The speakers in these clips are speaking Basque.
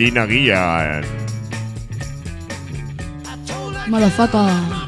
Gina Guía. Malafaca.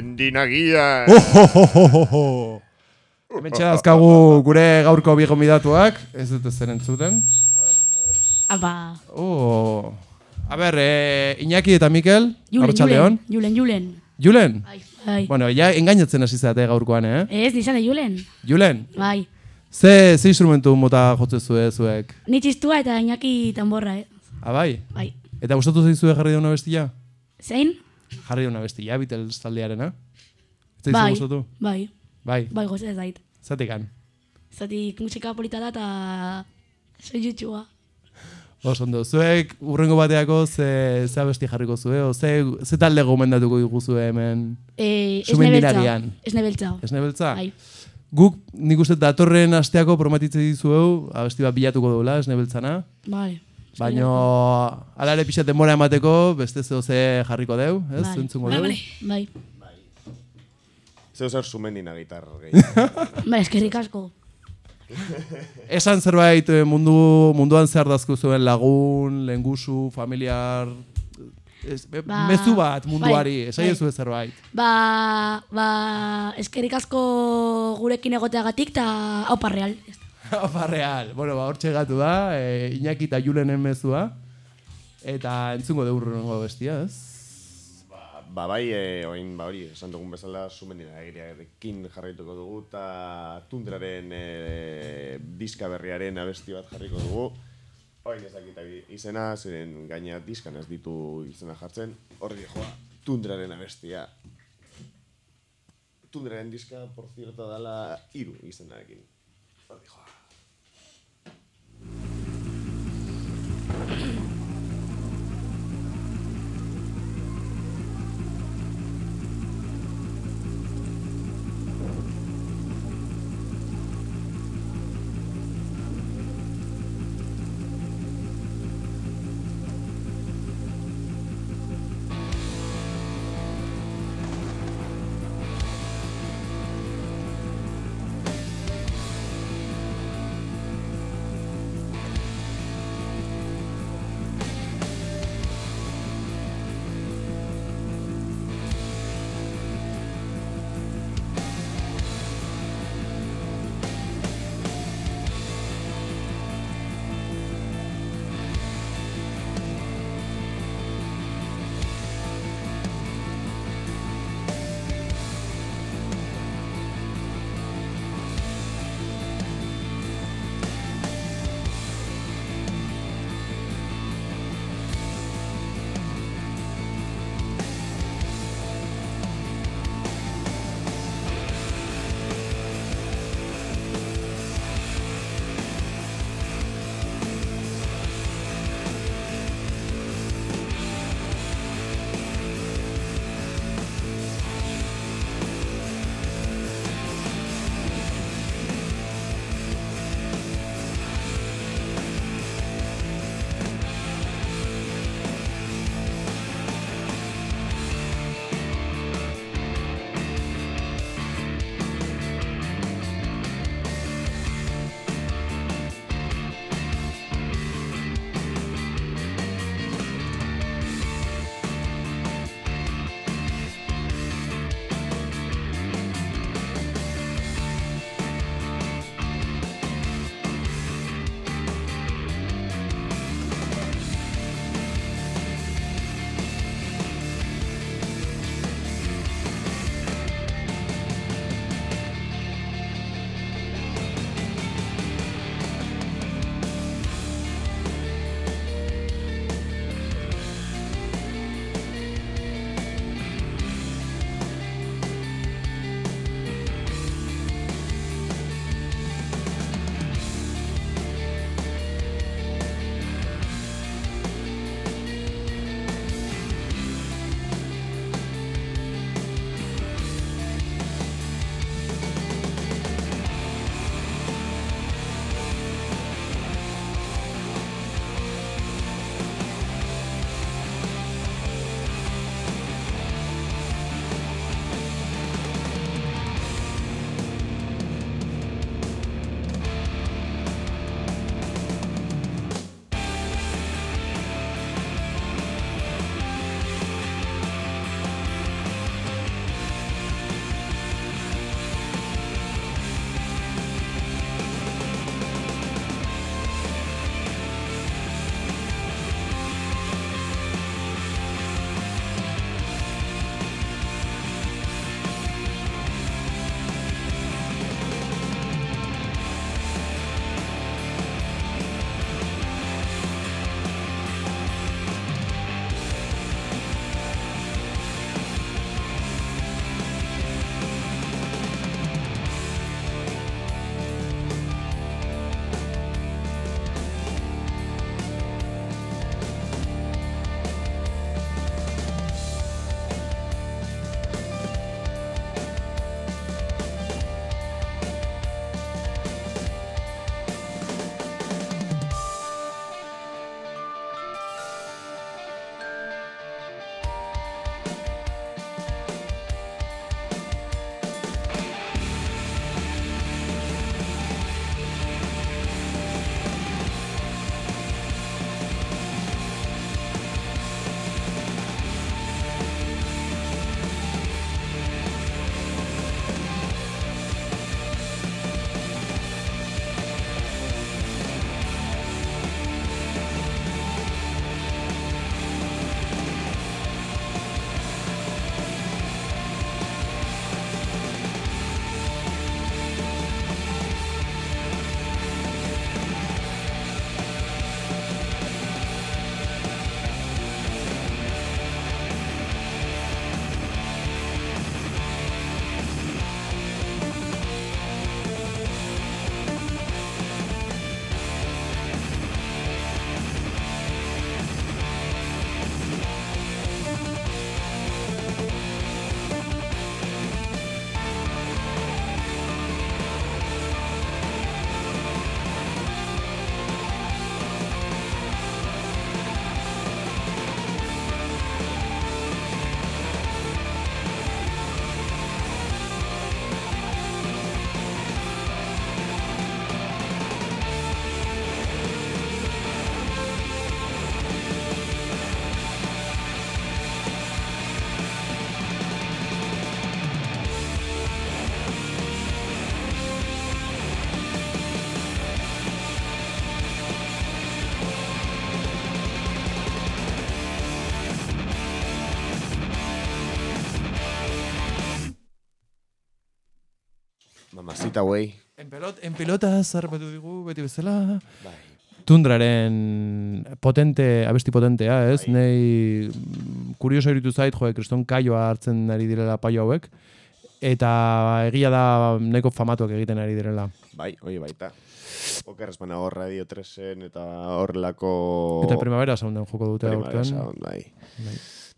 Sumendinagian. Ohohohoho. Hemen azkagu gure gaurko bi gonbidatuak, ez dut zer entzuten. Apa. Oh. A ber, eh, Iñaki eta Mikel, Julen, Arratsaldeon. Julen, Julen, Julen. Bai, bai. Bueno, ja engainatzen hasi zate gaurkoan, eh? Ez, nizan de Julen. Julen, Bai. ze, ze instrumentu mota jotzen zue zuek? Ni txistua eta Iñaki tanborra, eh? Ah, bai? Bai. Eta gustatu zaizue jarri dauna bestia? Zein? Jarri dauna bestia, Beatles taldearena? Ez zaizu Bai. gustatu? Bai. Bai, Bai, goze ez zait. zatekan. Zatik musika polita da eta soiutxua. Oso ondo, zuek urrengo bateako ze, ze abesti jarriko zue, o ze, ze talde gomendatuko diguzue hemen Eh, Sumendiragian. Esne beltza. esne beltza? Bai. Guk nik uste datorren asteako prometitze dizueu, abesti bat bilatuko dugula, esne beltzana. Bai. Baino, ala ere pixat denbora emateko, beste zeo ze jarriko deu, ez? Bai. Entzungo Bai, deu. bai. Zeu zer sumendina gitar gehi. Bai, eskerrik asko. Esan zerbait eh, mundu, munduan zer dazku zuen lagun, lengusu, familiar, ez, Ba, mezu bat munduari, bai, esai bai. zerbait. Ba, ba, eskerrik asko gurekin egoteagatik eta haupa real. Apa real. Bueno, ba, hortxe gatu da, e, Iñaki eta Julenen mezua. Eta entzungo dugu urrengo bestia, ez? Ba, bai, e, oin, ba, hori, esan dugun bezala, sumendina egirearekin jarraituko dugu, eta tundraren e, diska berriaren abesti bat jarriko dugu. Oin ezakita izena, ziren gaina diskan ez ditu izena jartzen, horri joa, tundraren abestia. Tundraren diska, por cierto, dala iru izenarekin. Horri joa. Mamazita wey. En, pelot, en pelota zarrapatu digu, beti bezala. Bai. Tundraren potente, abesti potentea, ez? Bai. Nei mm, kurioso iritu zait, jo, kriston kaioa hartzen ari direla paio hauek. Eta egia da nahiko famatuak egiten ari direla. Bai, hoi baita. Okerrez banago Radio 3en eta horrelako... Eta primavera sounden joko dute Primavera aurten. Bai.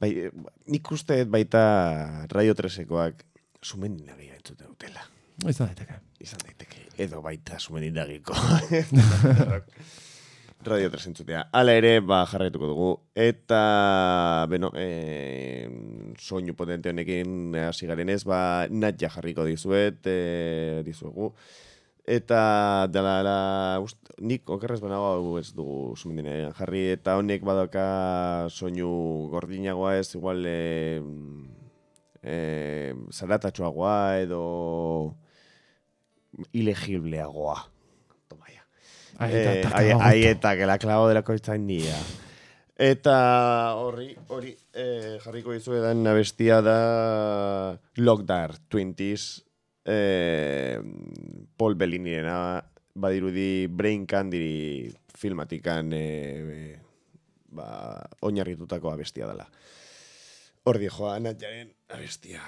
Bai, eh, nik uste baita Radio 3ekoak sumeninagia entzute dutela. Izan daiteke. Izan daiteke. Edo baita sumenindagiko. Radio 3 entzutea. Hala ere, ba, jarraituko dugu. Eta, beno, e, soinu potente honekin hasi garen ez, ba, natja jarriko dizuet, e, dizuegu. Eta, dela, dela, ust, nik okerrez banago hau ez dugu sumendinean jarri, eta honek badauka soinu gordinagoa ez, igual, e, e, zaratatxoagoa edo ilegibleagoa. Toma ya. Ahí Eh, está, eta, que la clavo de la coitzainia. Eta horri, hori, eh, jarriko dizu edan abestia da Lockdar 20s eh, Paul Bellinirena badirudi Brain Candy filmatikan eh, ba, oinarritutako abestia dela. Hor di joa, Natjaren abestia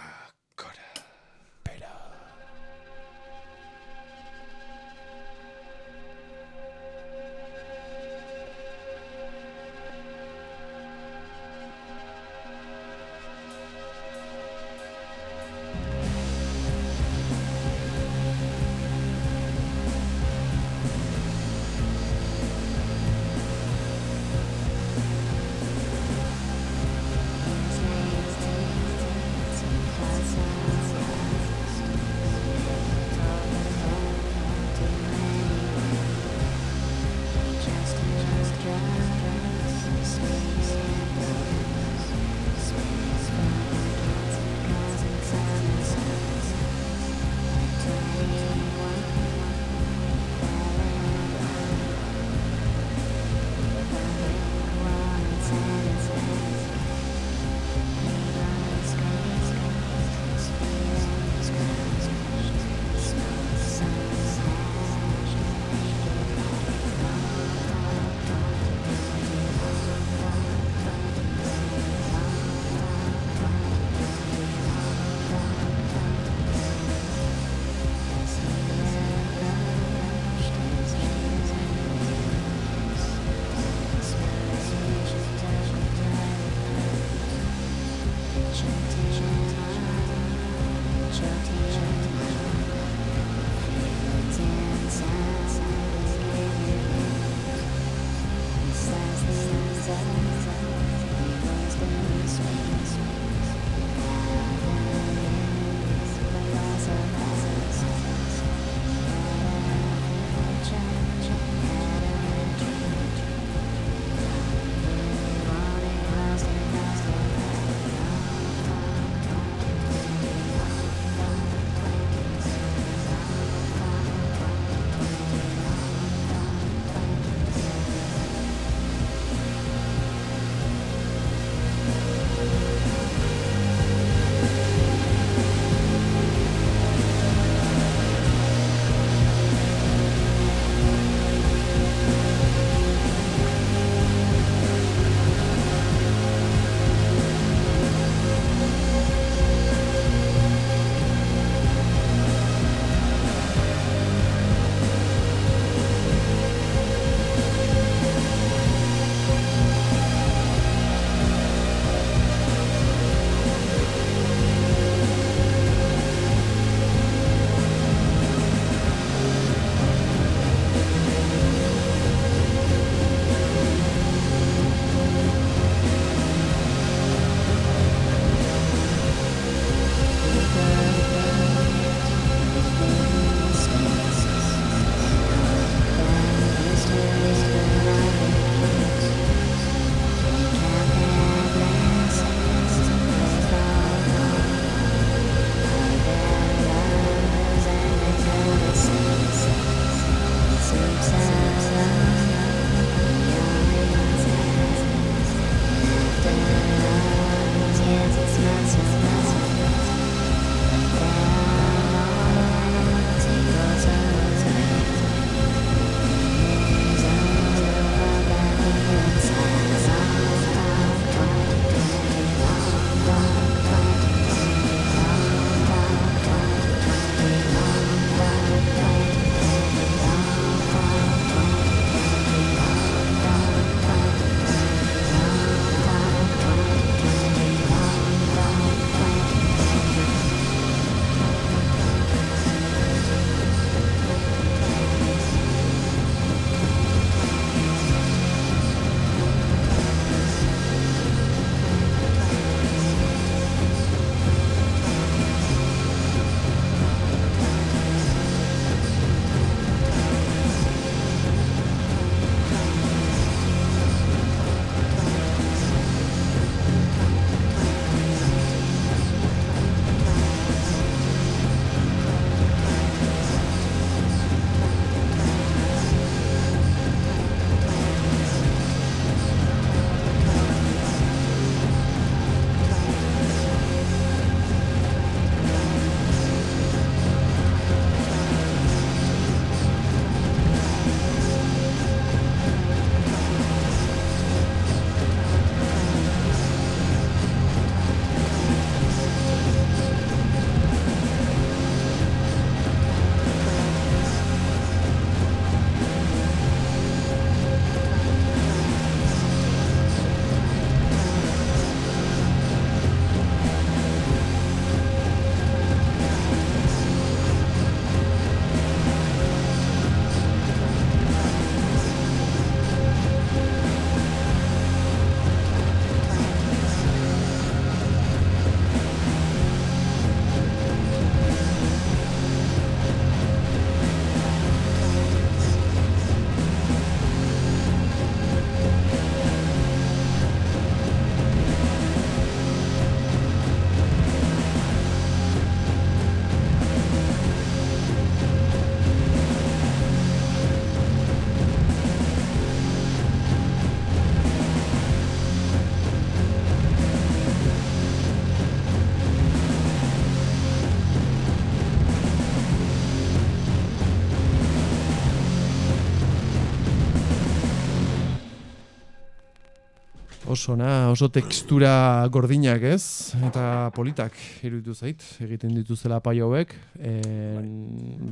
Oso, na, oso tekstura gordinak ez, eta politak iruditu zait, egiten dituzela paio hauek. En,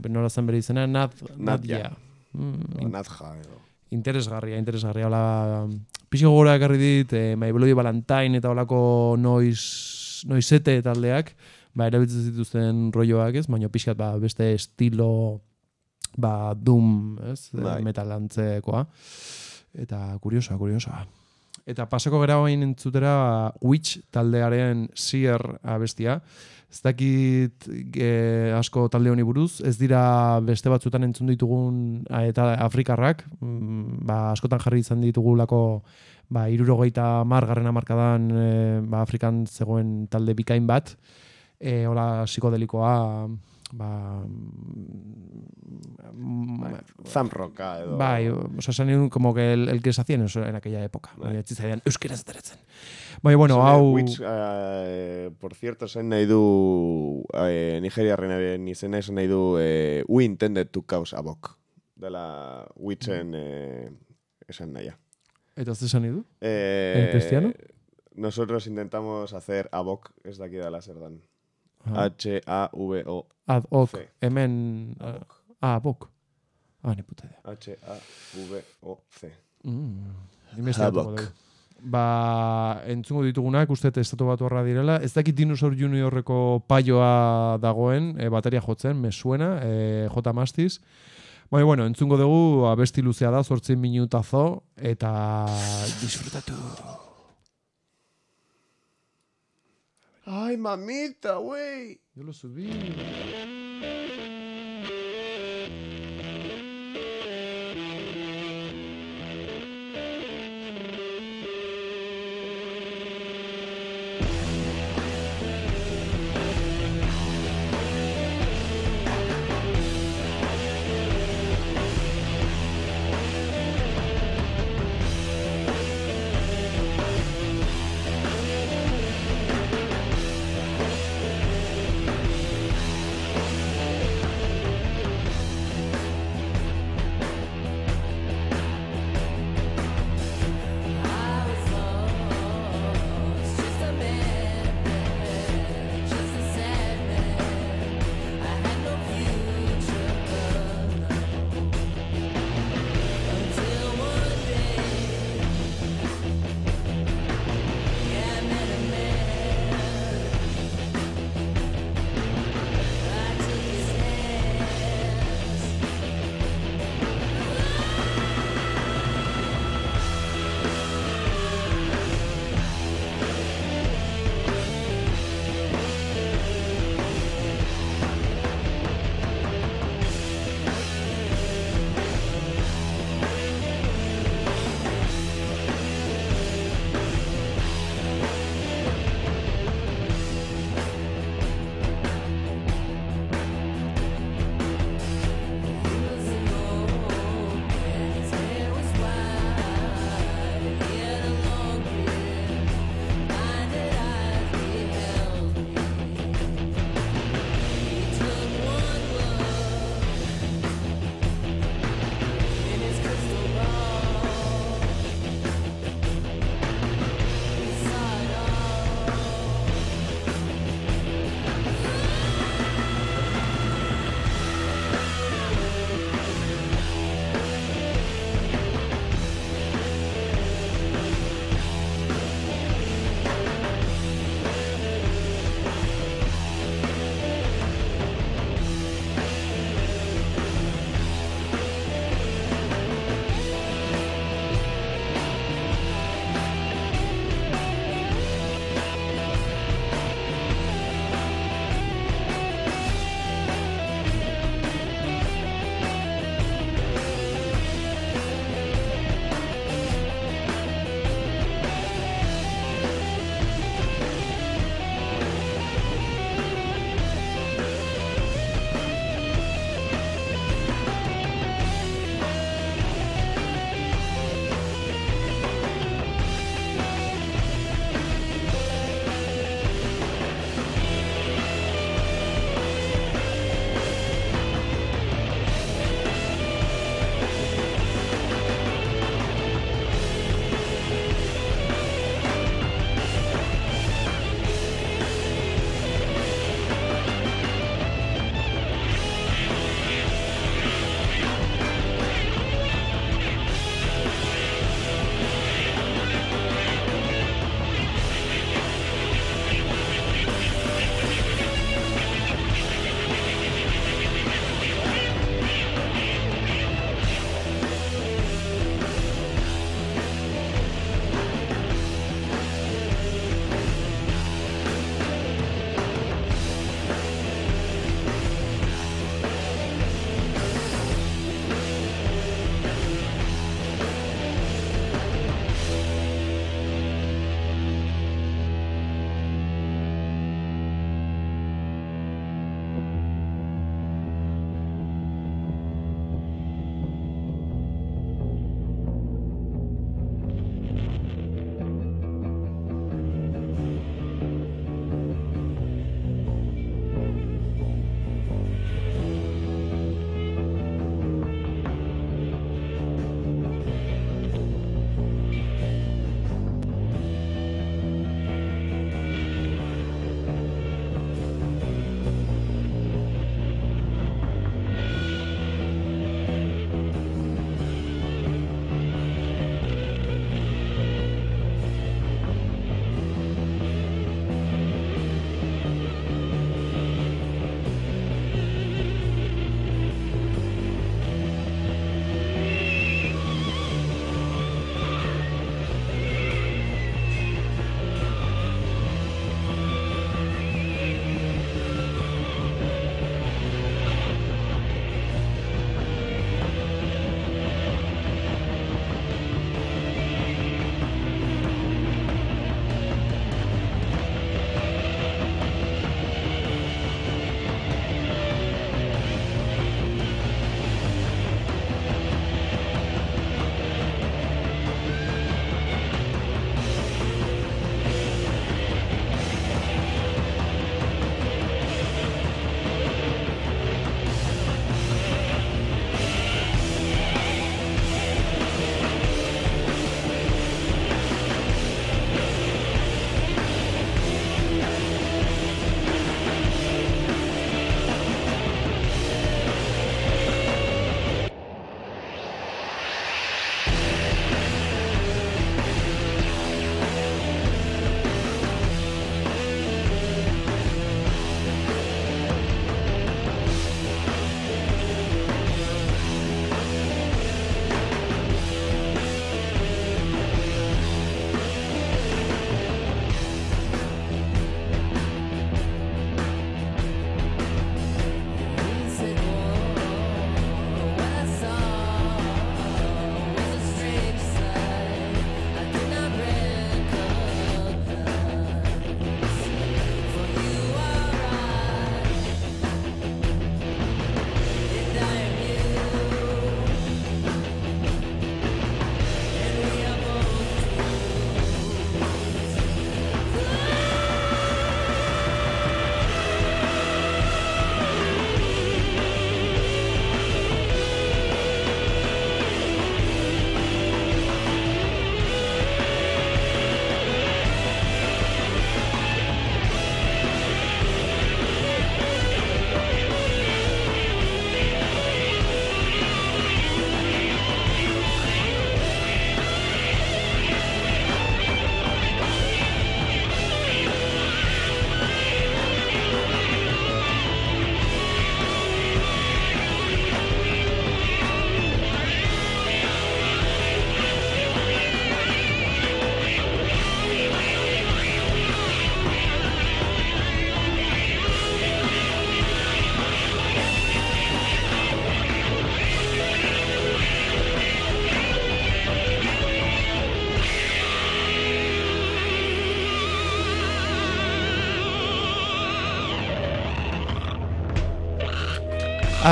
nola zen bere izena, Nad, Nadia. Mm, Natja, edo. interesgarria, interesgarria. Hola, pixo gora ekarri dit, eh, My Bloody Valentine eta holako noiz, noizete taldeak, ba, erabiltzen zituzten rolloak ez, baina pixkat ba, beste estilo ba, doom, ez, Bai. metalantzekoa. Eta kuriosoa, kuriosoa. Eta pasako gara hain entzutera Witch taldearen Seer abestia. Ez dakit e, asko talde honi buruz, ez dira beste batzutan entzun ditugun eta Afrikarrak, mm, ba, askotan jarri izan ditugulako ba, irurogeita margarren amarkadan e, ba, Afrikan zegoen talde bikain bat, e, hola psikodelikoa, ba, mm, Thumb rocka edo. Bai, o sea, esan como que el, el que se hacía en, en aquella época. Bai. Bai. Etzitzaidan euskeraz ateratzen. Bai, bueno, Esan, hau... Witch, eh, por cierto, esan nahi du eh, Nigeriarrenaren izena esan nahi du eh, We intended to cause havoc. Dela Witchen eh, esan naia. Eta esan nahi du? Eh, ¿En cristiano? Nosotros intentamos hacer havoc, ez daki dela zer dan. H-A-V-O. ad hoc, hemen... Havoc. Ah, bok. Ah, ni puta. H-A-V-O-C. Mm, Havoc. dugu. Ba, entzungo ditugunak, uste estatu batu direla. Ez dakit Dinosaur Juniorreko paioa dagoen, e, bateria jotzen, me suena, e, J. Mastiz. Bai, bueno, entzungo dugu, abesti luzea da, sortzen minutazo, eta disfrutatu. Ay, mamita, wey. Yo lo subí.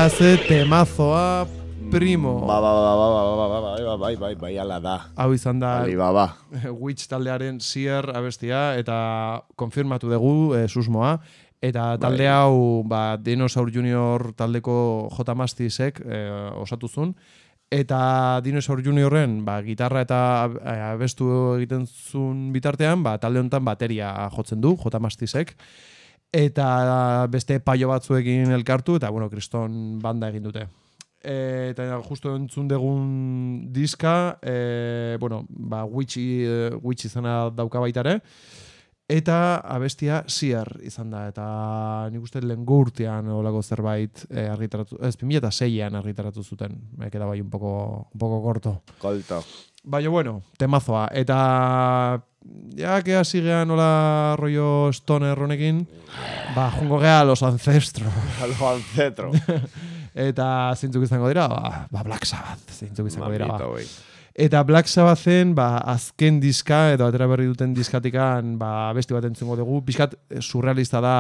hace temazoa primo. Ba, ba, ba, ba, ba, ba, ba, ba, ba, ba, ba, ba, ala da. Hau izan da. Ali, ba, ba. Witch taldearen sier abestia eta konfirmatu dugu eh, susmoa. Eta talde ba, hau, ba, Dinosaur Junior taldeko J. Mastisek eh, osatu zun. Eta Dinosaur Juniorren, ba, gitarra eta eh, abestu egiten zun bitartean, ba, talde honetan bateria jotzen du, J. Mastisek. Eta Eta beste paio batzuekin elkartu, eta bueno, kriston banda egin dute. E, eta justo entzun dugun diska, e, bueno, ba, Witch, e, Witch izana dauka baita ere, eta abestia Sier izan da, eta nik uste lehen urtean olako zerbait e, argitaratu, ez, 2006an argitaratu zuten, queda bai un poco, un poco corto. Kolto. Baina, bueno, temazoa. Eta, ja, que hasi gean nola rollo stoner honekin, ba, jungo gea los ancestros. Algo ancetro. Eta zeintzuk izango dira, ba, ba Black Sabbath, zeintzuk izango dira. Mamito, Ba. güey. Eta Black Sabbathen, ba, azken diska, edo atera berri duten diskatikan, ba, besti bat entzungo dugu. Piskat surrealista da,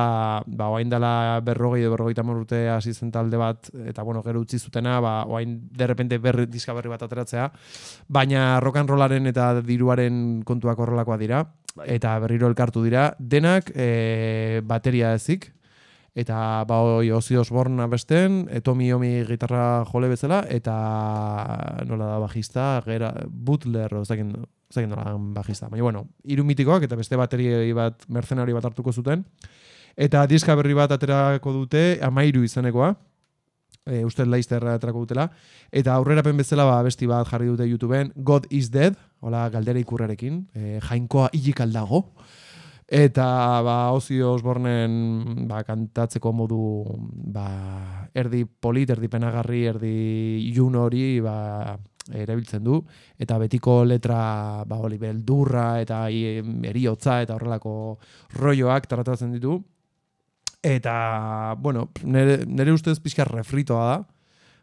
ba, oain dela berrogei berrogeita hamar urte hasi zen talde bat, eta bueno, gero utzi zutena, ba, oain derrepente berri, diska berri bat ateratzea. Baina rock and rollaren eta diruaren kontuak horrelakoa dira, Bai. eta berriro elkartu dira. Denak e, bateria ezik, eta ba hoi Ozzy Osbourne abesten, e, Tommy Yomi gitarra jole bezala, eta nola da bajista, gera, Butler, o, ez dakit, ez dakit nola bajista. Baina, bueno, hiru mitikoak eta beste bateria bat, mercenari bat hartuko zuten. Eta diska berri bat aterako dute, amairu izanekoa, e, uste Leicester aterako dutela, eta aurrerapen bezala ba, besti bat jarri dute YouTubeen, God is Dead, hola galdera ikurrarekin, e, jainkoa hilik aldago, Eta ba Ozzy Osbournen ba, kantatzeko modu ba, erdi polit, erdi penagarri, erdi ilun hori ba, erabiltzen du eta betiko letra ba hori beldurra eta eriotza eta horrelako rolloak tratatzen ditu. Eta, bueno, nere, nere ustez pixka refritoa da,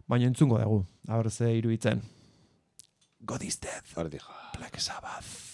baina entzungo dugu, haber ze iruditzen. God is dead. Black Sabbath.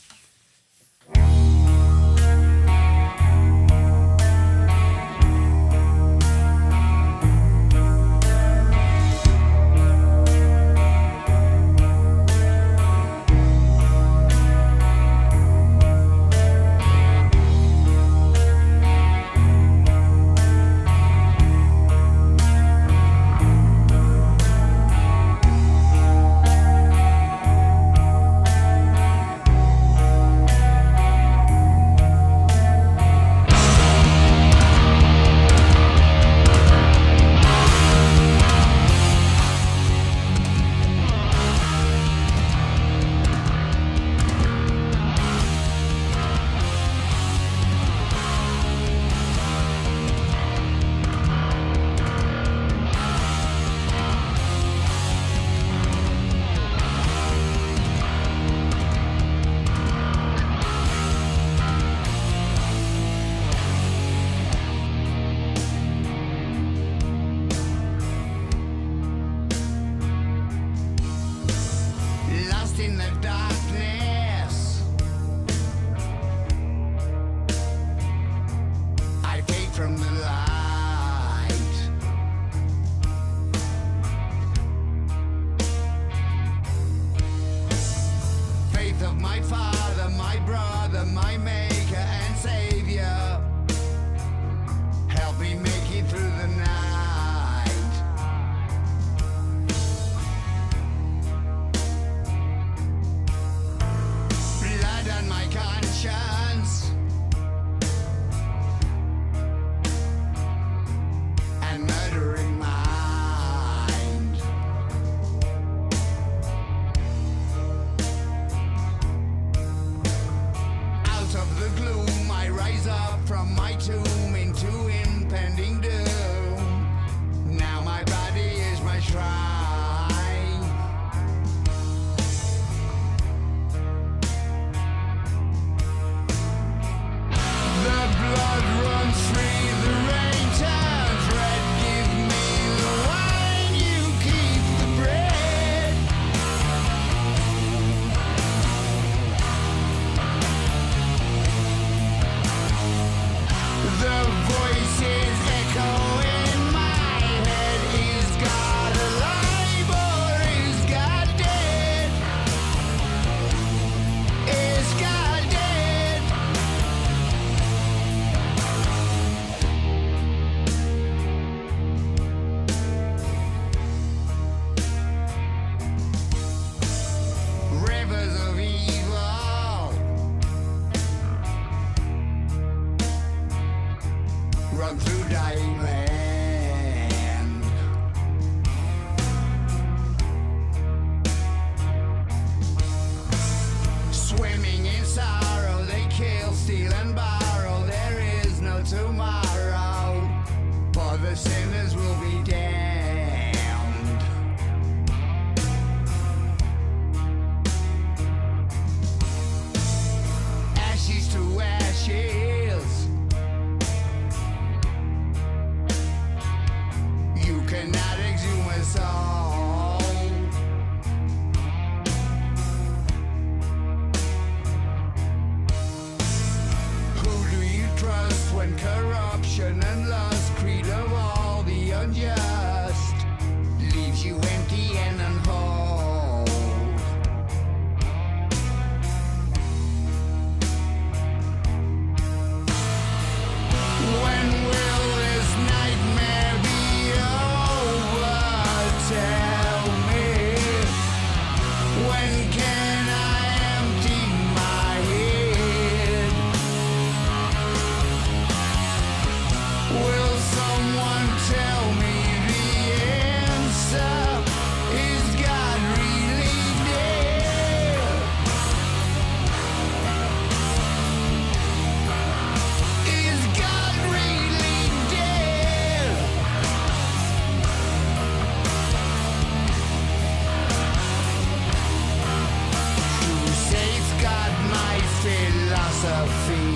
Philosophy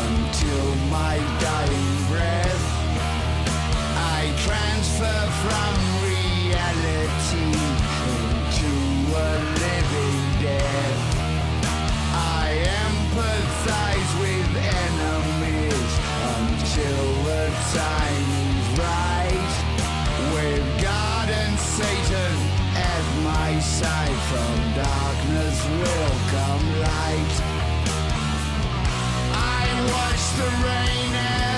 until my dying breath. I transfer from reality into a living death. I empathize with enemies until the time is right. With God and Satan at my side, from darkness will come light. Watch the rain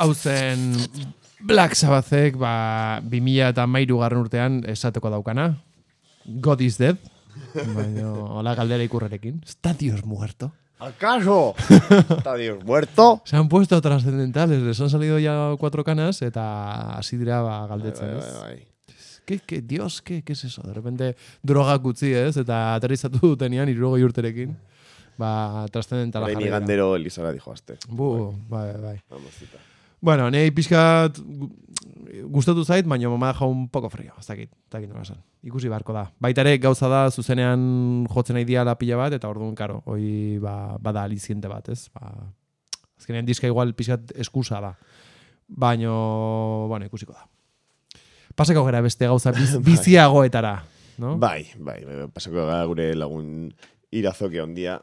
Hau zen Black Sabbathek, ba, 2000 eta mairu garren urtean esateko daukana. God is dead. Baina, hola galdera ikurrerekin. Está Dios muerto. ¿Acaso? ¿Está Dios muerto? Se han puesto trascendentales, les han salido ya cuatro canas eta hasi dira ba, galdetzen, Bai, ez? bai, bai. ¿Qué, qué, Dios, qué, qué es eso? De repente drogak utzi, ez? Eta aterrizatu dutenean, irurogei urterekin. Ba, trascendentala Orain jarri da. igandero Elizara dijo aste. Bu, bai, bai. Vamos, cita. Bueno, nahi pixkat gu- gustatu zait, baina mama ja un poco frio, ez dakit, ez dakit nola esan. Ikusi beharko da. Baita ere gauza da zuzenean jotzen nahi diala pila bat, eta orduan, karo, hoi ba, bada aliziente bat, ez? Ba, azkenean diska igual pixkat eskusa da. Baino, bueno, ikusiko da. Paseko gara beste gauza biz, biziagoetara. no? Bai, bai, bai, bai, pasako gara gure lagun irazoke ondia.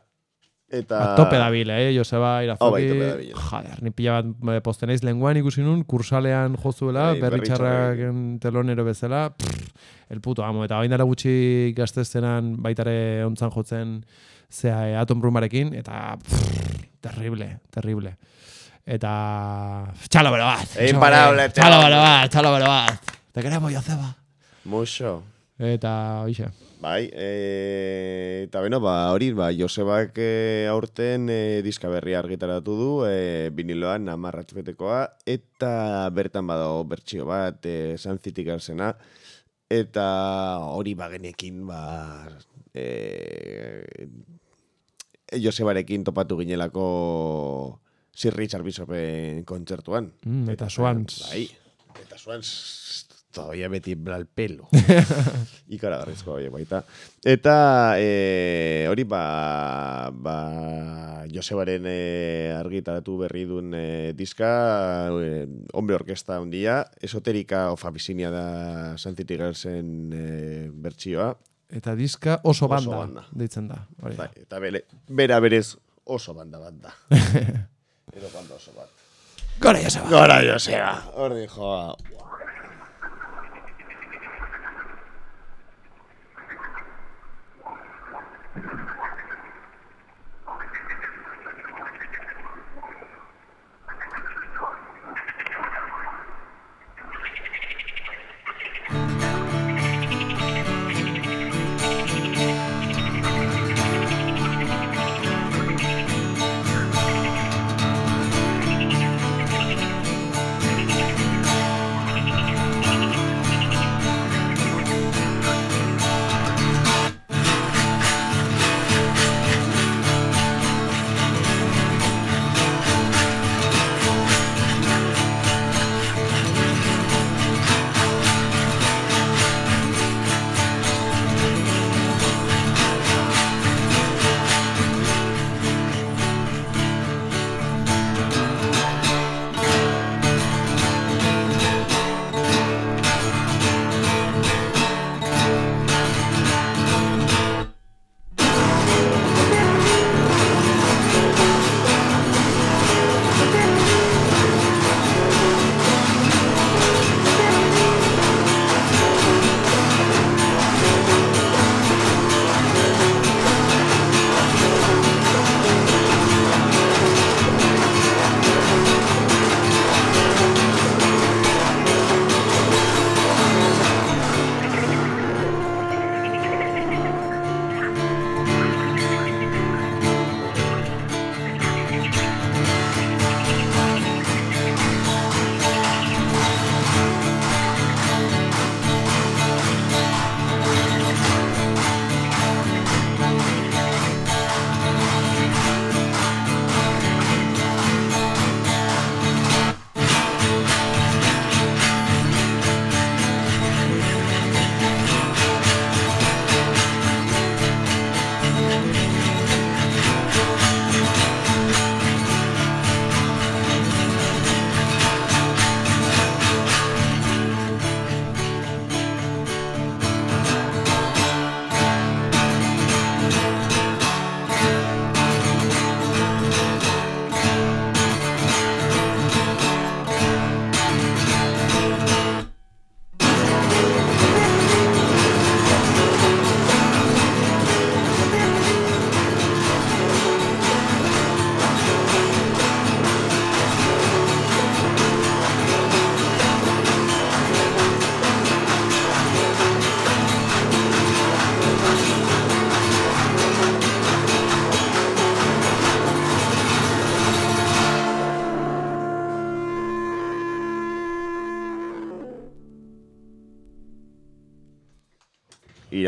Eta... A tope dabil, eh, Joseba Irazoki. Oh, bai, tope dabil. Joder, ni pila bat eh, posten naiz lenguan ikusi nun, kursalean jozuela, Bai, berritxarrak berritxarrak. telonero bezala, pff, el puto amo. Eta bain dara gutxi gazteztenan baitare ontzan jotzen zea eh, Atom Brumarekin, eta pff, terrible, terrible. Eta... Txalo bero bat! Imparable, Txalo amo. bero bat, txalo bero bat! Te queremos, Joseba! Muxo. Eta, oixe. Bai, e, eta beno, ba, hori, ba, Josebak e, aurten e, diska berria argitaratu du, e, biniloan amarratz betekoa, eta bertan badago bertsio bat, e, City Girlsena, eta hori bagenekin, ba, e, Josebarekin topatu ginelako Sir Richard Bishopen kontzertuan. Mm, eta Swans. Bai, eta Swans todavía beti bla el pelo. Ikaragarrizko hori baita. Eta e, hori ba, ba Josebaren e, argitaratu berri duen e, diska, e, hombre orkesta handia, esoterika of Abyssinia da Santity Girlsen e, bertsioa. Eta diska oso Oso banda, banda. deitzen da. Hori. Bai, eta bere, bera berez oso banda bat da. Edo banda oso bat. Gora, Joseba! Gora Joseba! Hor joa.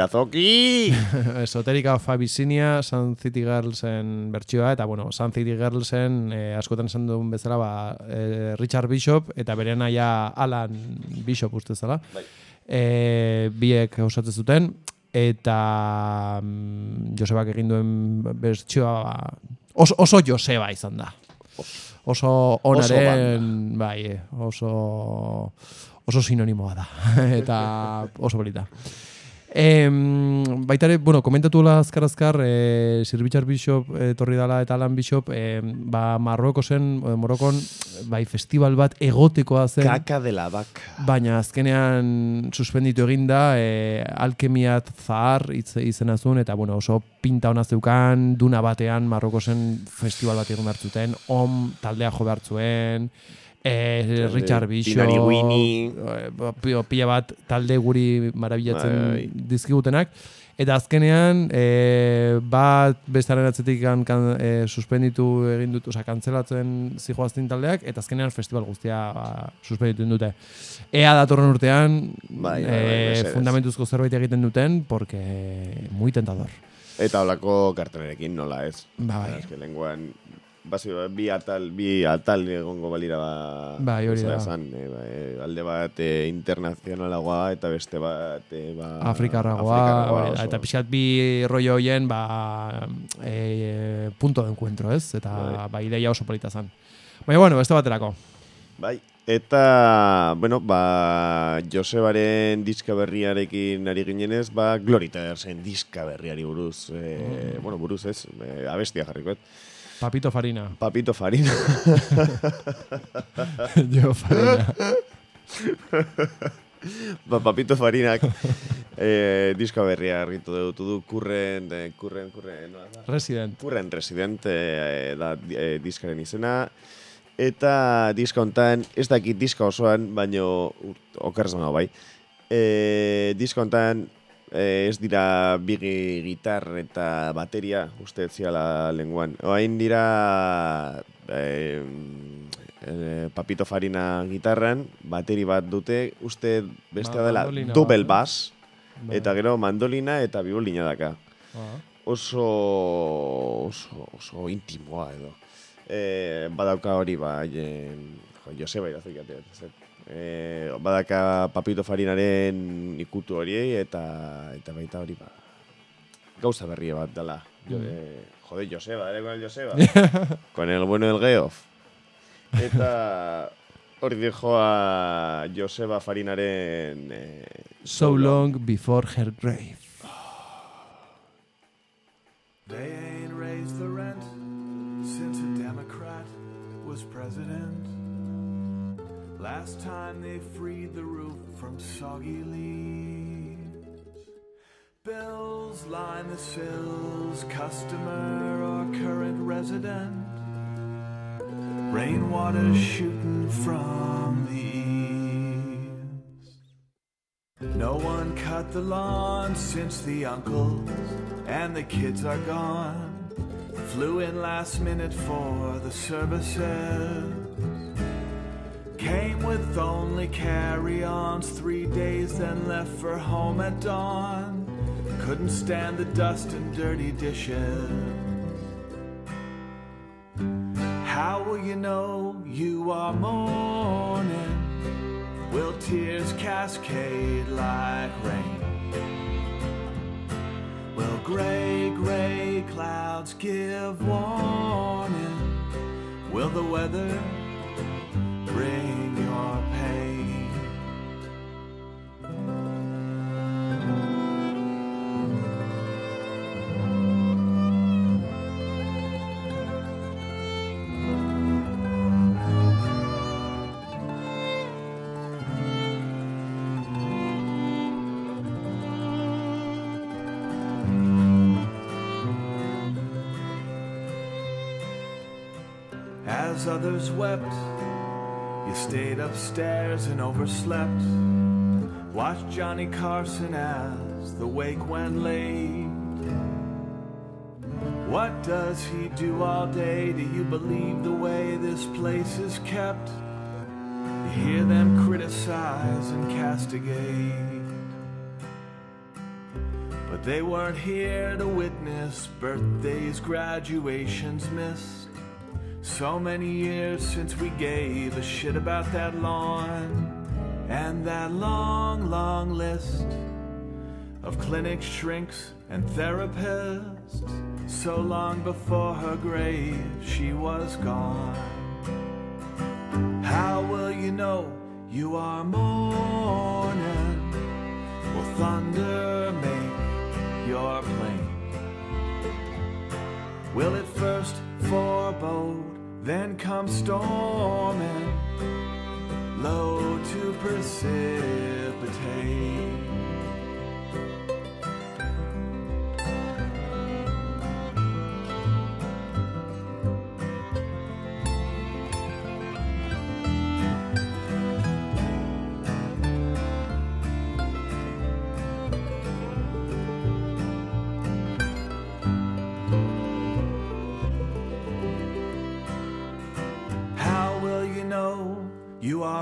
Irazoki! Esoterika of Abyssinia, Sun City Girlsen bertsioa, eta bueno, Sun City Girlsen eh, askotan esan duen bezala, ba, eh, Richard Bishop, eta bere naia Alan Bishop uste zela. Bai. Eh, biek osatzen zuten, eta mm, Josebak egin duen bertsioa ba, oso, oso Joseba izan da. Oso onaren, bai, eh, oso, oso sinonimoa da, eta oso polita. Em, baita ere, bueno, komentatu la azkar azkar, e, Sir Richard Bishop eh, etorri dala eta Alan Bishop, e, ba, Marroko zen, e, Morokon, bai, festival bat egotekoa zen. Kaka de la vaca. Baina azkenean suspenditu eginda, e, alkemiat zahar hitz izena zuen, eta bueno, oso pinta hona zeukan, duna batean Marroko zen festival bat egin hartzuten, om taldea jo behartzuen, e, Richard Dinari Winnie. eh, pila bat talde guri marabilatzen Bai, bai. dizkigutenak, Eta azkenean, e, bat bestaren atzetik kan, kan, e, suspenditu egin dut, oza, kantzelatzen zijoaztin taldeak, eta azkenean festival guztia ba, suspenditu dute. Ea datorren urtean, Bai, bai, bai, e, fundamentuzko zerbait egiten duten, porque muy tentador. Eta holako kartelerekin nola ez. Ba, bai. Eske lenguan basi, bi atal, bi atal egongo balira ba, Bai, hori da. esan, eh, ba, eh, alde bat e, internazionalagoa eta beste bat e, ba, Afrikarragoa, oso. eta pixkat bi rollo hoien, ba, e, punto de encuentro, ez? Eta, Bai. ba, ideia oso polita zen. Baina, bueno, beste baterako. Bai, eta, bueno, ba, Josebaren diska berriarekin ari ginenez, ba, Gloritersen diska berriari buruz, e, Mm. bueno, buruz ez, e, abestia jarrikoet. Papito Farina. Papito Farina. jo, Farina. ba, Papito Farinak e, diska berria argitu dutu du, kurren, e, kurren, kurren, nola da? Resident. Kurren Resident e, da e, diskaren izena. Eta diska hontan, ez dakit diska osoan, baino okerrez bai. E, diska hontan ez dira bigi gitar eta bateria, uste ez ziala lenguan. Oain dira e, e, Papito Farina gitarran, bateri bat dute, uste beste Ba, dela double bass, Bai. eta gero mandolina eta biolina daka Ah. oso, oso, oso intimoa edo. E, badauka hori ba, e, jo, Joseba irazuik E, badaka Papito Farinaren ikutu hori eta eta baita hori ba, gauza berria bat dela. Jo, Mm. e, jode, Joseba, ere con el Joseba. con el bueno del Geoff. Eta hori dijoa Joseba Farinaren e, So long before her grave. They Last time they freed the roof from soggy leaves. Bells line the sills, customer or current resident. Rainwater shooting from the eaves. No one cut the lawn since the uncles and the kids are gone. Flew in last minute for the services. Came with only carry ons, three days, then left for home at dawn. Couldn't stand the dust and dirty dishes. How will you know you are mourning? Will tears cascade like rain? Will gray, gray clouds give warning? Will the weather bring your pain? As others wept, stayed upstairs and overslept. Watched Johnny Carson as the wake went late. What does he do all day? Do you believe the way this place is kept? You hear them criticize and castigate. But they weren't here to witness birthdays, graduations missed. So many years since we gave a shit about that lawn and that long, long list of clinic shrinks, and therapists. So long before her grave, she was gone. How will you know you are mourning? Will thunder make your plain? Will it first forebode, then come storming, low to precipitate?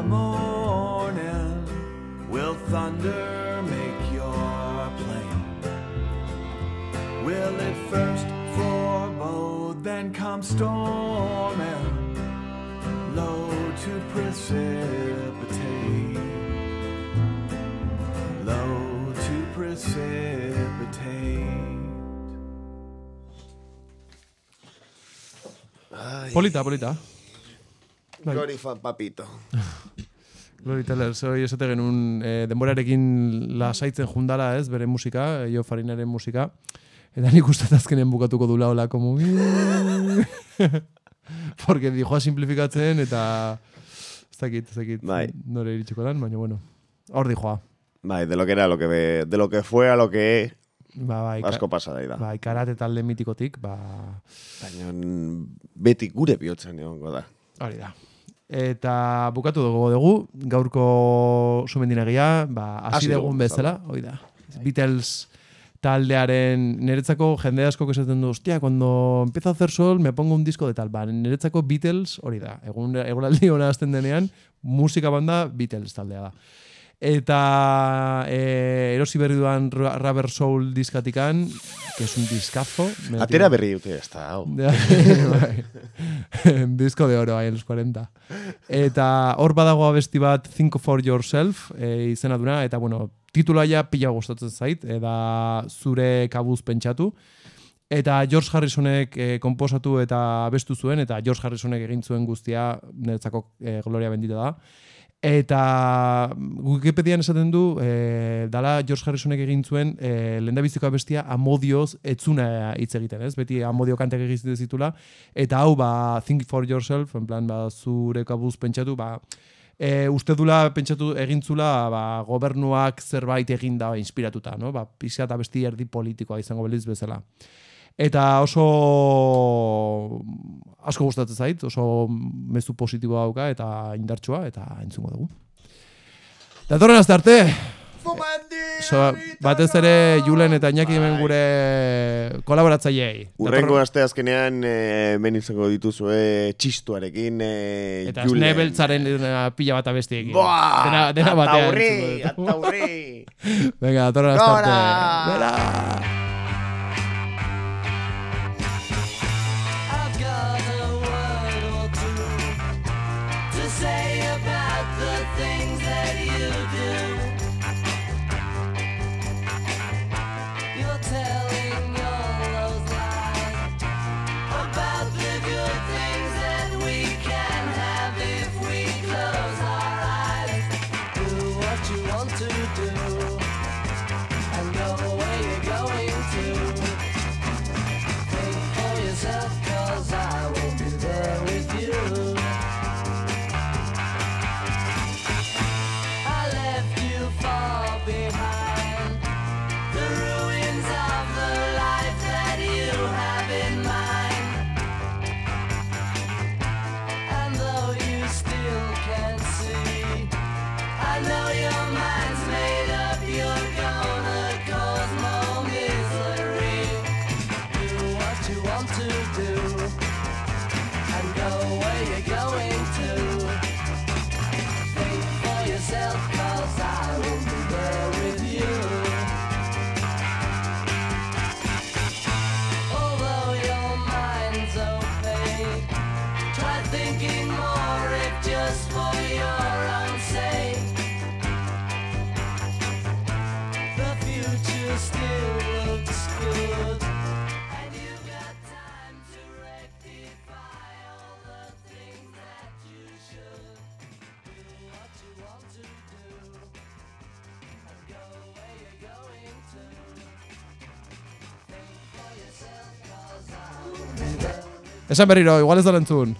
You are? Will thunder make your plain? Will it first forebode, then come storming, low to precipitate? Low to precipitate. Polita, polita. Bai. Glory fan papito. Glory Teller, zoi esate genuen e, denborarekin lasaitzen jundala, ez, bere musika, jo farinaren musika. Eta nik uste dut azkenean bukatuko dula hola, como... Porque dijoa simplifikatzen eta... Ez dakit, ez dakit, Bai. nore iritsiko dan, baina bueno. Hor dijoa. Bai, de lo que era, lo que ve, de lo que fue a lo que Ba, bai, ka- asko pasa da. bai, karate talde mitikotik, ba, Baina beti gure bihotzen egongo da. hori da. Eta bukatu dugu dugu, gaurko sumendinagia, ba, hasi dugun bezala, hori da. Beatles taldearen, niretzako jende asko esaten du, hostia, cuando empieza a hacer sol, me pongo un disco de tal. Ba, niretzako Beatles, hori da. Egun, egunaldi hona azten denean, musika banda Beatles taldea da. Eta e, erosi berri duan Rubber Soul diskatikan, que es un discazo. Atera berri dute, ez da, hau. Bai. Disco de oro ahí en los 40. Eta hor badago abesti bat Think for Yourself e, izena duna, eta bueno, titula ja pila gustatzen zait, eta zure kabuz pentsatu. Eta George Harrisonek e, komposatu eta abestu zuen, eta George Harrisonek egin zuen guztia, niretzako e, gloria bendita da. Eta Wikipedian esaten du, e, dala George Harrisonek egin zuen e, lehendabiziko abestia amodioz etzuna hitz egiten, ez? Beti amodio kantek egiten zitula. Eta hau, ba, think for yourself, en plan, ba, zure kabuz pentsatu, ba, e, uste dula pentsatu egintzula ba, gobernuak zerbait egin da inspiratuta, no? Ba, pixka eta besti erdi politikoa izango beliz bezala. Eta oso asko gustatzen zait, oso mezu positiboa dauka eta indartsua eta entzungo dugu. Datorren azte arte, so, batez ere Julen eta Iñaki hemen gure kolaboratzaileei. Urrengo aste azkenean eh, hemen izango dituzue txistuarekin eh, eta Julen. snebeltzaren eh, pila bat abestiekin. Boa! dena, dena batean. Ataurri, ataurri. Venga, datorren azte arte. Gora! Esan berriro, igual ez da entzun.